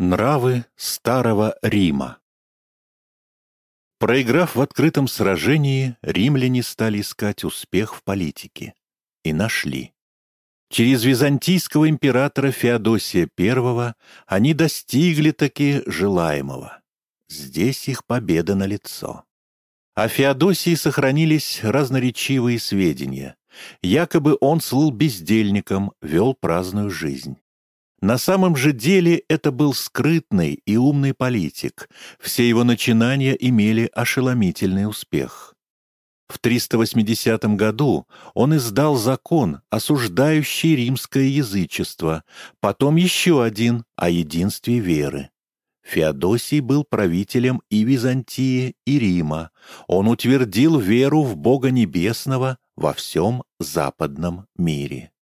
Нравы Старого Рима Проиграв в открытом сражении, римляне стали искать успех в политике. И нашли. Через византийского императора Феодосия I они достигли таки желаемого. Здесь их победа налицо. О Феодосии сохранились разноречивые сведения. Якобы он слыл бездельником, вел праздную жизнь. На самом же деле это был скрытный и умный политик. Все его начинания имели ошеломительный успех. В 380 году он издал закон, осуждающий римское язычество, потом еще один о единстве веры. Феодосий был правителем и Византии, и Рима. Он утвердил веру в Бога Небесного во всем западном мире.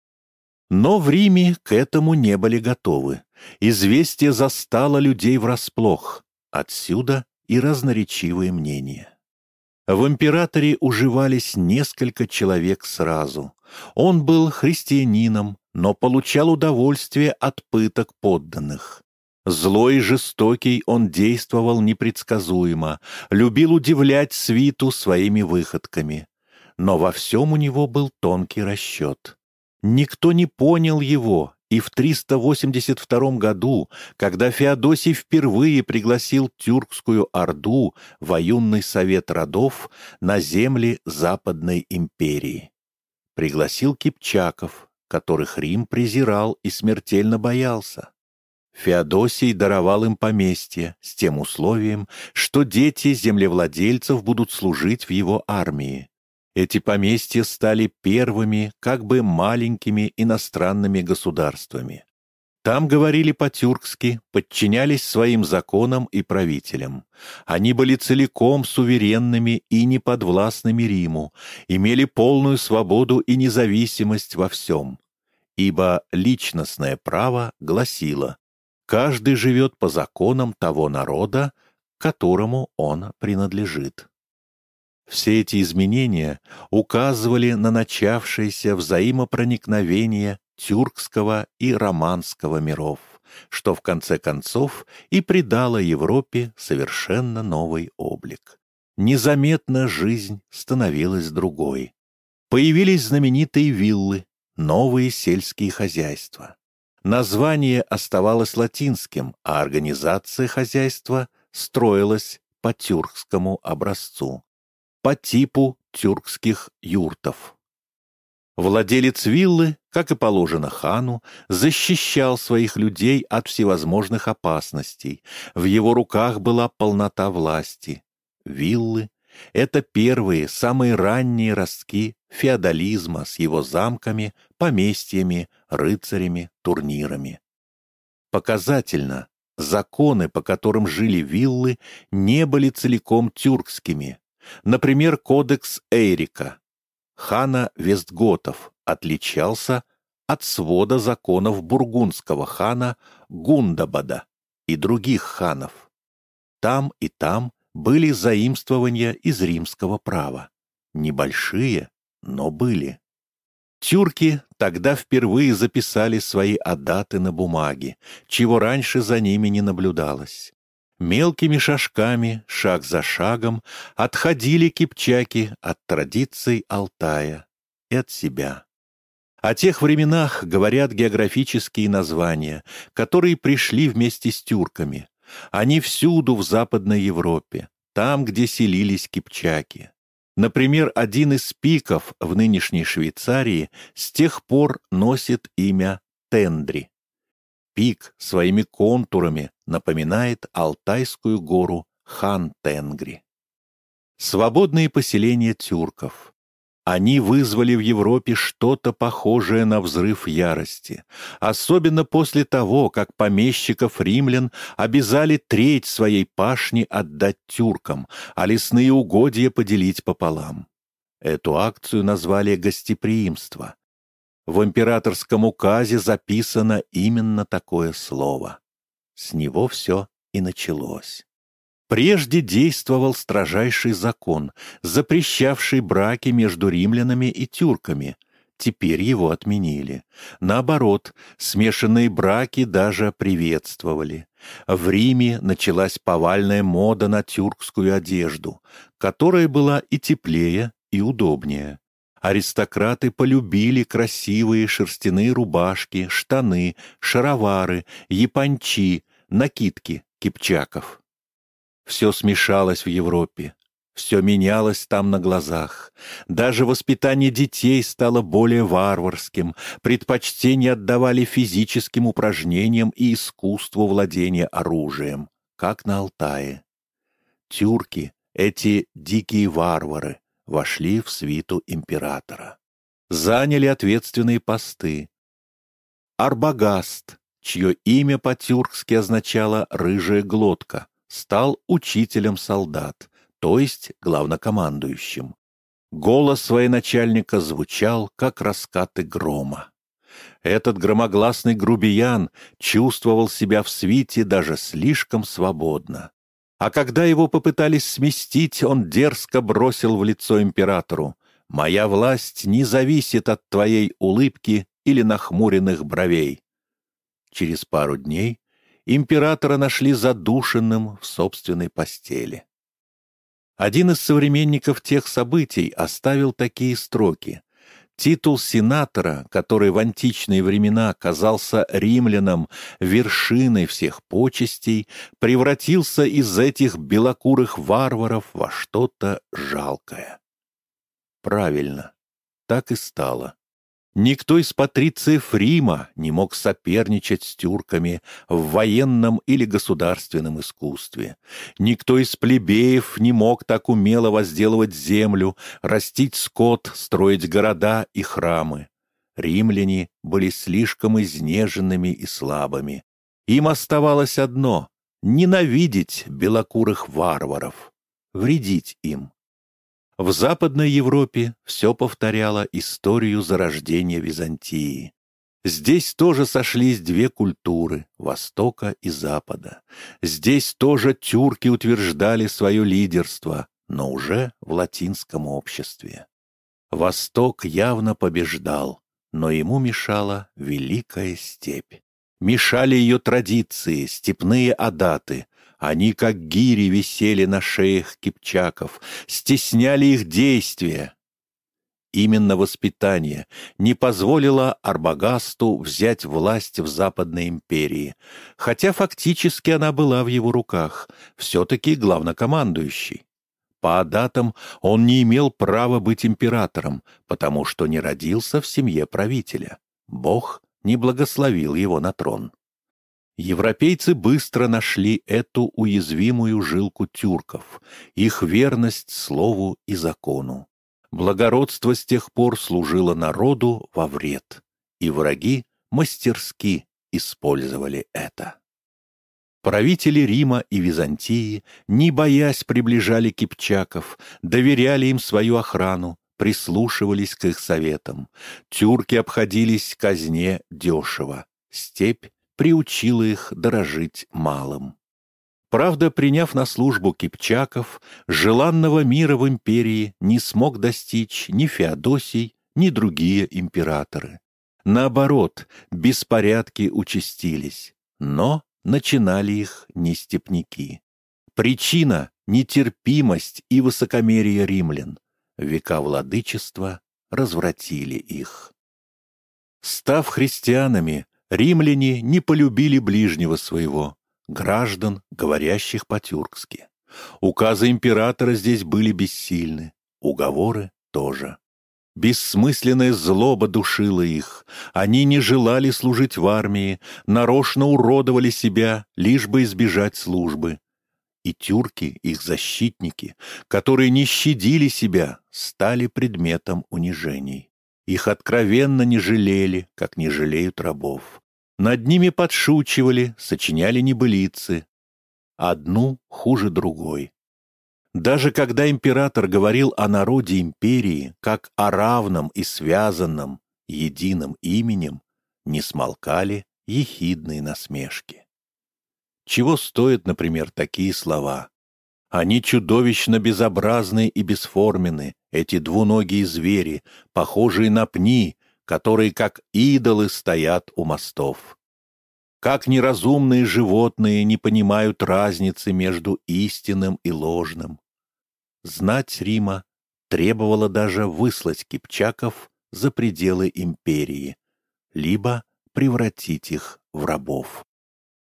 Но в Риме к этому не были готовы. Известие застало людей врасплох. Отсюда и разноречивые мнения. В императоре уживались несколько человек сразу. Он был христианином, но получал удовольствие от пыток подданных. Злой и жестокий он действовал непредсказуемо, любил удивлять свиту своими выходками. Но во всем у него был тонкий расчет. Никто не понял его, и в 382 году, когда Феодосий впервые пригласил Тюркскую Орду, военный совет родов, на земли Западной империи. Пригласил кипчаков, которых Рим презирал и смертельно боялся. Феодосий даровал им поместье с тем условием, что дети землевладельцев будут служить в его армии. Эти поместья стали первыми, как бы маленькими иностранными государствами. Там говорили по-тюркски, подчинялись своим законам и правителям. Они были целиком суверенными и неподвластными Риму, имели полную свободу и независимость во всем. Ибо личностное право гласило, каждый живет по законам того народа, которому он принадлежит. Все эти изменения указывали на начавшееся взаимопроникновение тюркского и романского миров, что в конце концов и придало Европе совершенно новый облик. Незаметно жизнь становилась другой. Появились знаменитые виллы, новые сельские хозяйства. Название оставалось латинским, а организация хозяйства строилась по тюркскому образцу по типу тюркских юртов. Владелец виллы, как и положено хану, защищал своих людей от всевозможных опасностей. В его руках была полнота власти. Виллы — это первые, самые ранние ростки феодализма с его замками, поместьями, рыцарями, турнирами. Показательно, законы, по которым жили виллы, не были целиком тюркскими, Например, кодекс Эйрика, хана Вестготов, отличался от свода законов бургундского хана Гундабада и других ханов. Там и там были заимствования из римского права. Небольшие, но были. Тюрки тогда впервые записали свои адаты на бумаге, чего раньше за ними не наблюдалось. Мелкими шажками, шаг за шагом, отходили кипчаки от традиций Алтая и от себя. О тех временах говорят географические названия, которые пришли вместе с тюрками. Они всюду в Западной Европе, там, где селились кипчаки. Например, один из пиков в нынешней Швейцарии с тех пор носит имя Тендри. Пик своими контурами напоминает Алтайскую гору Хан-Тенгри. Свободные поселения тюрков. Они вызвали в Европе что-то похожее на взрыв ярости, особенно после того, как помещиков римлян обязали треть своей пашни отдать тюркам, а лесные угодья поделить пополам. Эту акцию назвали «гостеприимство», в императорском указе записано именно такое слово. С него все и началось. Прежде действовал строжайший закон, запрещавший браки между римлянами и тюрками. теперь его отменили. Наоборот, смешанные браки даже приветствовали. В Риме началась повальная мода на тюркскую одежду, которая была и теплее, и удобнее. Аристократы полюбили красивые шерстяные рубашки, штаны, шаровары, япончи, накидки кипчаков. Все смешалось в Европе. Все менялось там на глазах. Даже воспитание детей стало более варварским, предпочтение отдавали физическим упражнениям и искусству владения оружием, как на Алтае. Тюрки, эти дикие варвары, вошли в свиту императора. Заняли ответственные посты. Арбагаст, чье имя по-тюркски означало «рыжая глотка», стал учителем солдат, то есть главнокомандующим. Голос военачальника звучал, как раскаты грома. Этот громогласный грубиян чувствовал себя в свите даже слишком свободно. А когда его попытались сместить, он дерзко бросил в лицо императору. «Моя власть не зависит от твоей улыбки или нахмуренных бровей». Через пару дней императора нашли задушенным в собственной постели. Один из современников тех событий оставил такие строки. Титул сенатора, который в античные времена казался римлянам вершиной всех почестей, превратился из этих белокурых варваров во что-то жалкое. Правильно, так и стало. Никто из патрициев Рима не мог соперничать с тюрками в военном или государственном искусстве. Никто из плебеев не мог так умело возделывать землю, растить скот, строить города и храмы. Римляне были слишком изнеженными и слабыми. Им оставалось одно — ненавидеть белокурых варваров, вредить им. В Западной Европе все повторяло историю зарождения Византии. Здесь тоже сошлись две культуры — Востока и Запада. Здесь тоже тюрки утверждали свое лидерство, но уже в латинском обществе. Восток явно побеждал, но ему мешала Великая Степь. Мешали ее традиции, степные адаты, они, как гири, висели на шеях кипчаков, стесняли их действия. Именно воспитание не позволило Арбагасту взять власть в Западной империи, хотя фактически она была в его руках, все-таки главнокомандующий. По адатам он не имел права быть императором, потому что не родился в семье правителя. Бог не благословил его на трон. Европейцы быстро нашли эту уязвимую жилку тюрков, их верность слову и закону. Благородство с тех пор служило народу во вред, и враги мастерски использовали это. Правители Рима и Византии, не боясь, приближали кипчаков, доверяли им свою охрану, прислушивались к их советам. Тюрки обходились казне дешево. Степь приучила их дорожить малым. Правда, приняв на службу кипчаков, желанного мира в империи не смог достичь ни Феодосий, ни другие императоры. Наоборот, беспорядки участились, но начинали их не степняки. Причина — нетерпимость и высокомерие римлян. Века владычества развратили их. Став христианами, Римляне не полюбили ближнего своего, граждан, говорящих по-тюркски. Указы императора здесь были бессильны, уговоры тоже. Бессмысленная злоба душила их. Они не желали служить в армии, нарочно уродовали себя, лишь бы избежать службы. И тюрки, их защитники, которые не щадили себя, стали предметом унижений. Их откровенно не жалели, как не жалеют рабов. Над ними подшучивали, сочиняли небылицы. Одну хуже другой. Даже когда император говорил о народе империи как о равном и связанном, единым именем, не смолкали ехидные насмешки. Чего стоят, например, такие слова? Они чудовищно безобразны и бесформенны, эти двуногие звери, похожие на пни, которые как идолы стоят у мостов. Как неразумные животные не понимают разницы между истинным и ложным. Знать Рима требовала даже выслать кипчаков за пределы империи, либо превратить их в рабов.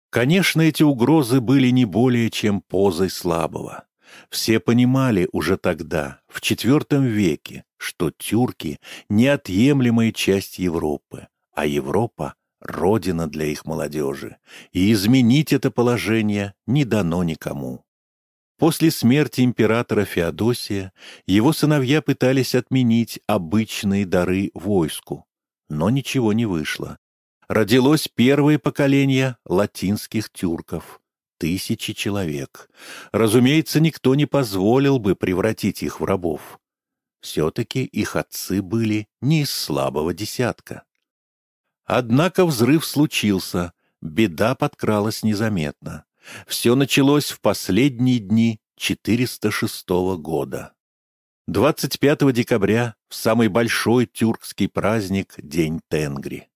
Конечно, эти угрозы были не более чем позой слабого. Все понимали уже тогда, в IV веке, что тюрки — неотъемлемая часть Европы, а Европа — родина для их молодежи, и изменить это положение не дано никому. После смерти императора Феодосия его сыновья пытались отменить обычные дары войску, но ничего не вышло. Родилось первое поколение латинских тюрков, тысячи человек. Разумеется, никто не позволил бы превратить их в рабов. Все-таки их отцы были не из слабого десятка. Однако взрыв случился, беда подкралась незаметно. Все началось в последние дни 406 года. 25 декабря, в самый большой тюркский праздник, День Тенгри.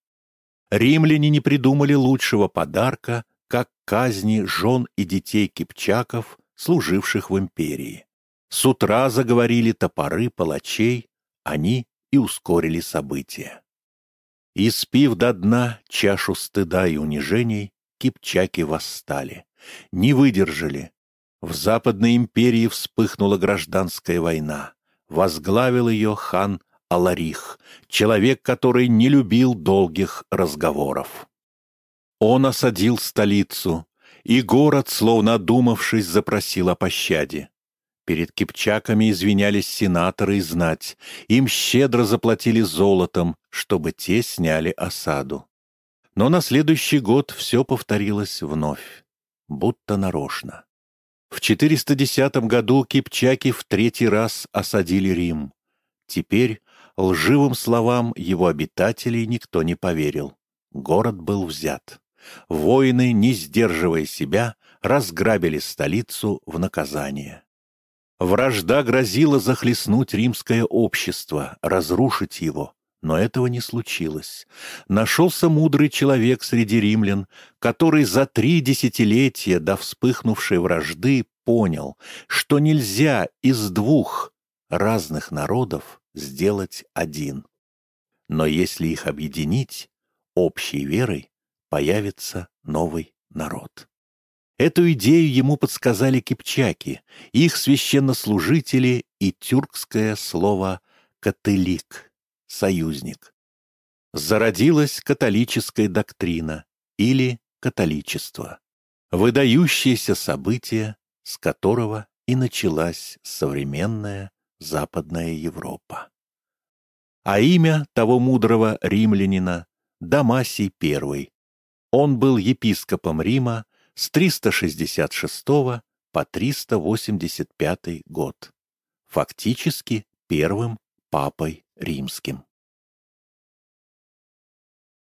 Римляне не придумали лучшего подарка, казни жен и детей кипчаков, служивших в империи. С утра заговорили топоры палачей, они и ускорили события. Испив до дна чашу стыда и унижений, кипчаки восстали, не выдержали. В Западной империи вспыхнула гражданская война. Возглавил ее хан Аларих, человек, который не любил долгих разговоров. Он осадил столицу, и город, словно одумавшись, запросил о пощаде. Перед кипчаками извинялись сенаторы и знать, им щедро заплатили золотом, чтобы те сняли осаду. Но на следующий год все повторилось вновь, будто нарочно. В 410 году кипчаки в третий раз осадили Рим. Теперь лживым словам его обитателей никто не поверил. Город был взят. Воины, не сдерживая себя, разграбили столицу в наказание. Вражда грозила захлестнуть римское общество, разрушить его, но этого не случилось. Нашелся мудрый человек среди римлян, который за три десятилетия до вспыхнувшей вражды понял, что нельзя из двух разных народов сделать один. Но если их объединить общей верой, появится новый народ. Эту идею ему подсказали кипчаки, их священнослужители и тюркское слово «катылик» — «союзник». Зародилась католическая доктрина или католичество, выдающееся событие, с которого и началась современная Западная Европа. А имя того мудрого римлянина — Дамасий I. Он был епископом Рима с 366 по 385 год, фактически первым папой римским.